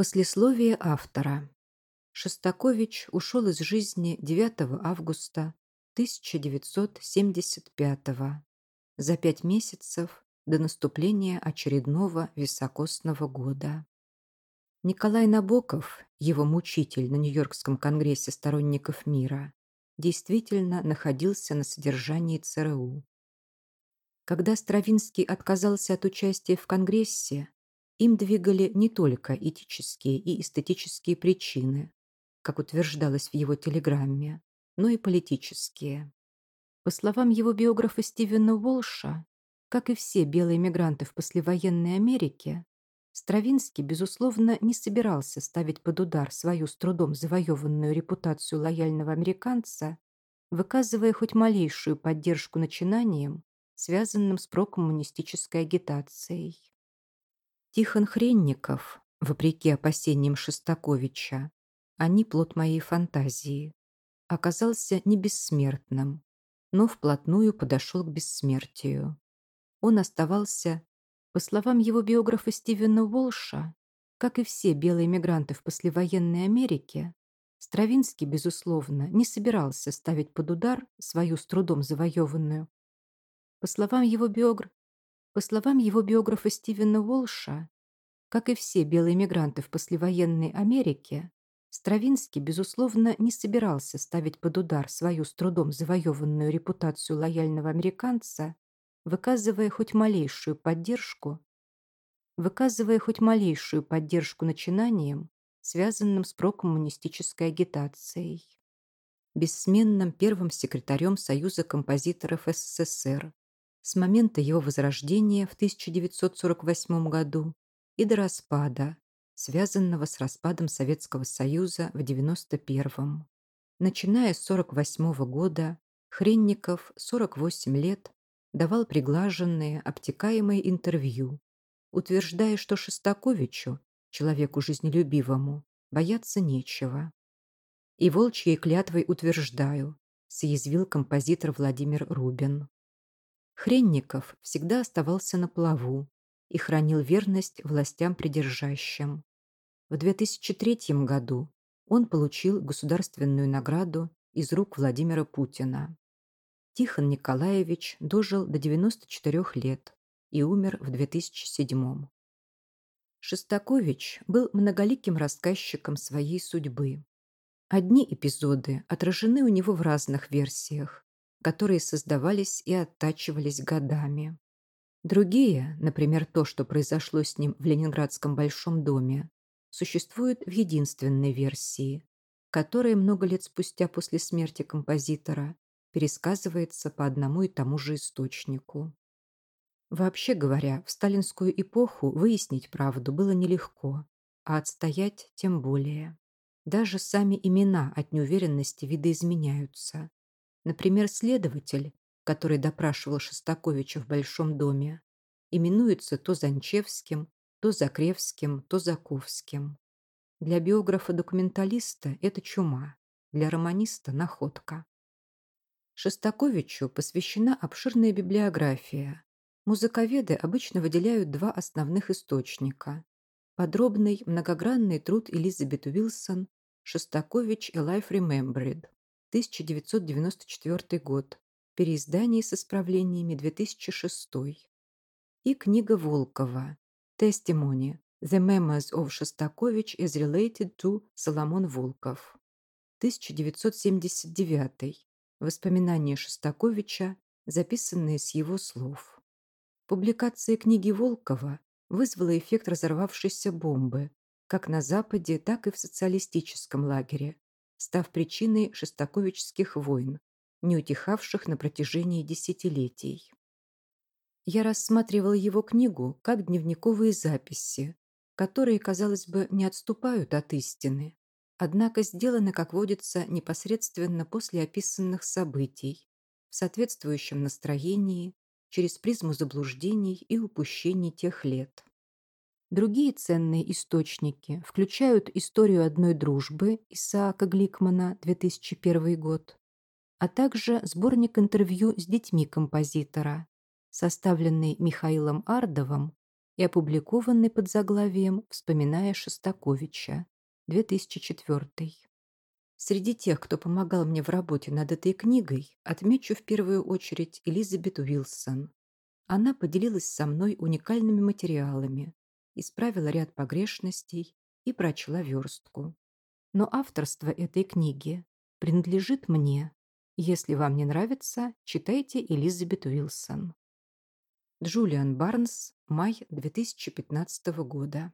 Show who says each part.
Speaker 1: Послесловие автора. Шостакович ушел из жизни 9 августа 1975 за пять месяцев до наступления очередного високосного года. Николай Набоков, его мучитель на Нью-Йоркском конгрессе сторонников мира, действительно находился на содержании ЦРУ. Когда Стравинский отказался от участия в Конгрессе, им двигали не только этические и эстетические причины, как утверждалось в его телеграмме, но и политические. По словам его биографа Стивена Уолша, как и все белые мигранты в послевоенной Америке, Стравинский, безусловно, не собирался ставить под удар свою с трудом завоеванную репутацию лояльного американца, выказывая хоть малейшую поддержку начинаниям, связанным с прокоммунистической агитацией. Тихон Хренников, вопреки опасениям Шестаковича, а не плод моей фантазии, оказался не бессмертным, но вплотную подошел к бессмертию. Он оставался, по словам его биографа Стивена Уолша, как и все белые мигранты в послевоенной Америке, Стравинский, безусловно, не собирался ставить под удар свою с трудом завоеванную. По словам его биогр по словам его биографа Стивена Уолша, как и все белые мигранты в послевоенной Америке, Стравинский, безусловно, не собирался ставить под удар свою с трудом завоеванную репутацию лояльного американца, выказывая хоть малейшую поддержку, выказывая хоть малейшую поддержку начинаниям, связанным с прокоммунистической агитацией. Бессменным первым секретарем Союза композиторов СССР, с момента его возрождения в 1948 году и до распада, связанного с распадом Советского Союза в 1991. Начиная с 1948 года, Хренников, 48 лет, давал приглаженные, обтекаемые интервью, утверждая, что Шостаковичу, человеку жизнелюбивому, бояться нечего. И волчьей клятвой утверждаю, съязвил композитор Владимир Рубин. Хренников всегда оставался на плаву и хранил верность властям придержащим. В 2003 году он получил государственную награду из рук Владимира Путина. Тихон Николаевич дожил до 94 лет и умер в 2007. Шестакович был многоликим рассказчиком своей судьбы. Одни эпизоды отражены у него в разных версиях, которые создавались и оттачивались годами. Другие, например, то, что произошло с ним в Ленинградском Большом доме, существуют в единственной версии, которая много лет спустя после смерти композитора пересказывается по одному и тому же источнику. Вообще говоря, в сталинскую эпоху выяснить правду было нелегко, а отстоять тем более. Даже сами имена от неуверенности видоизменяются, Например, следователь, который допрашивал Шостаковича в Большом доме, именуется то Занчевским, то Закревским, то Заковским. Для биографа-документалиста это чума, для романиста – находка. Шостаковичу посвящена обширная библиография. Музыковеды обычно выделяют два основных источника – подробный многогранный труд Элизабет Уилсон «Шостакович и Life Remembered» 1994 год, переиздание с исправлениями 2006 и книга Волкова. «Testimony. The Memoirs of Шостакович is related to Соломон Волков» 1979 Воспоминания Шостаковича, записанные с его слов. Публикация книги Волкова вызвала эффект разорвавшейся бомбы, как на Западе, так и в социалистическом лагере, став причиной шестаковических войн, не утихавших на протяжении десятилетий. Я рассматривал его книгу как дневниковые записи, которые, казалось бы, не отступают от истины, однако сделаны, как водится, непосредственно после описанных событий, в соответствующем настроении, через призму заблуждений и упущений тех лет. Другие ценные источники включают историю одной дружбы Исаака Гликмана 2001 год, а также сборник интервью с детьми композитора, составленный Михаилом Ардовым и опубликованный под заглавием «Вспоминая Шостаковича» 2004. Среди тех, кто помогал мне в работе над этой книгой, отмечу в первую очередь Элизабет Уилсон. Она поделилась со мной уникальными материалами, исправила ряд погрешностей и прочла верстку. Но авторство этой книги принадлежит мне. Если вам не нравится, читайте Элизабет Уилсон. Джулиан Барнс, май 2015 года.